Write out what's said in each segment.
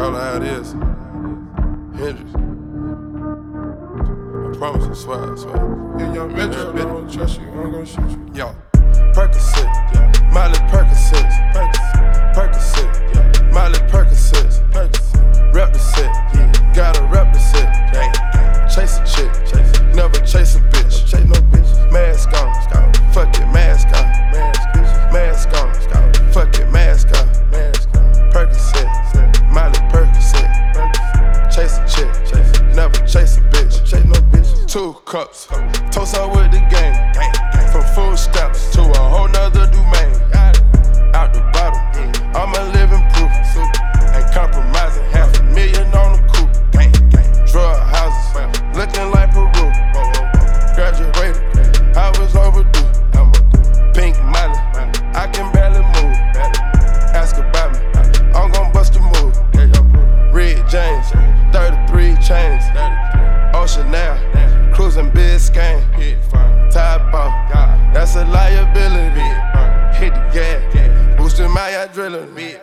call it how it is. Hendrix. I promise, I swear, I swear. Yeah, young Metro, I don't trust you. I'm gonna shoot you. Yo, Percocet, yeah. Miley Percocet, Percocet, Percocet, yeah. Miley Percocet, Percocet, rep the set, yeah. Gotta rep the set, yeah. Chase a chick, chase. never chase a up with the game. From food stamps to a whole nother domain. Out the bottom, I'm a living proof. Ain't compromising, half a million on the coupe. Drug houses, looking like Peru. Graduated, I was overdue. Pink Molly, I can barely move. Ask about me, I'm gon' bust a move. Red James, 33 chains. Ocean now, cruising Biscayne. Top off, that's a liability. Hit the gas, boosting my adrenaline.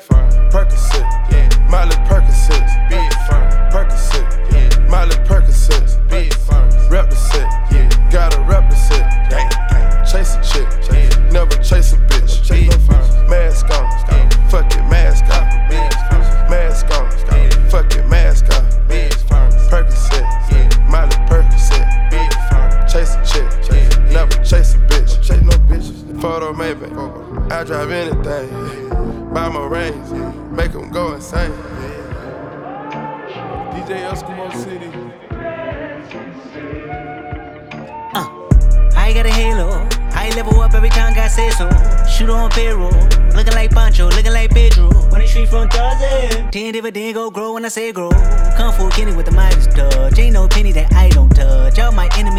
Percocet, Miley Percocet, Percocet, anything. Buy my range, make them go insane. DJ Eskimo City. Uh, I got a halo. I level up every time God says so. Shoot on payroll. Looking like Pancho, looking like Pedro. On the street from Tarzan. Ten dividend go grow when I say grow. Kung Fu Kenny with the Midas touch. Ain't no penny that I don't touch. Y'all my enemy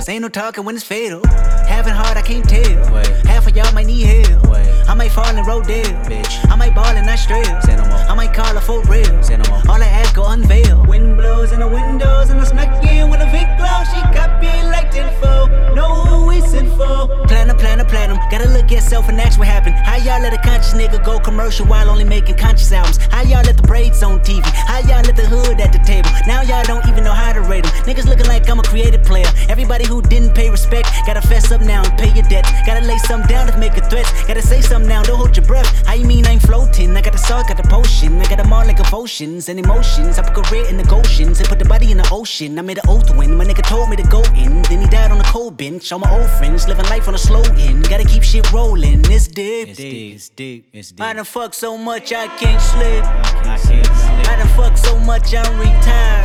dust. Ain't no talking when it's fatal. Having hard, I can't tell. Wait. Half of y'all might need help. Wait. I might fall in Rodale. Bitch. I might ball and not straight. Say no more. I might call her for real. Say no more. All I ask go unveil. Wind blows in the windows and I snuck in with a big glow. She got it like tenfold. Know who we sent for. Platinum, platinum, platinum. Gotta look at self and ask what happened. How y'all let a conscious nigga go commercial while only making conscious albums? How y'all let the braids on TV? How y'all let the hood at the table? Now y'all don't Niggas looking like I'm a creative player. Everybody who didn't pay respect, gotta fess up now and pay your debts. Gotta lay something down to make a threat. Gotta say something now, don't hold your breath. How you mean I ain't floating? I got the salt, got the potion. I got them all like emotions and emotions. I put career in the Goshen and put the body in the ocean. I made an oath when my nigga told me to go in. Then he died on the cold bench. All my old friends living life on a slow end. Gotta keep shit rolling. It's deep. It's deep, it's deep, it's deep. I done fucked so much I can't sleep. I can't sleep. I done fucked so much I'm retired.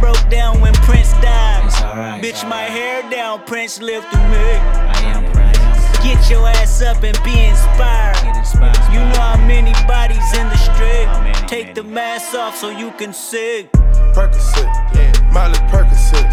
Broke down when Prince died. It's alright. Bitch, my hair down, Prince lived through me. I am proud. Get your ass up and be inspired. Get inspired. You know how many bodies in the street. Many, Take many? the mask off so you can see. Percocet, yeah. Miley Percocet,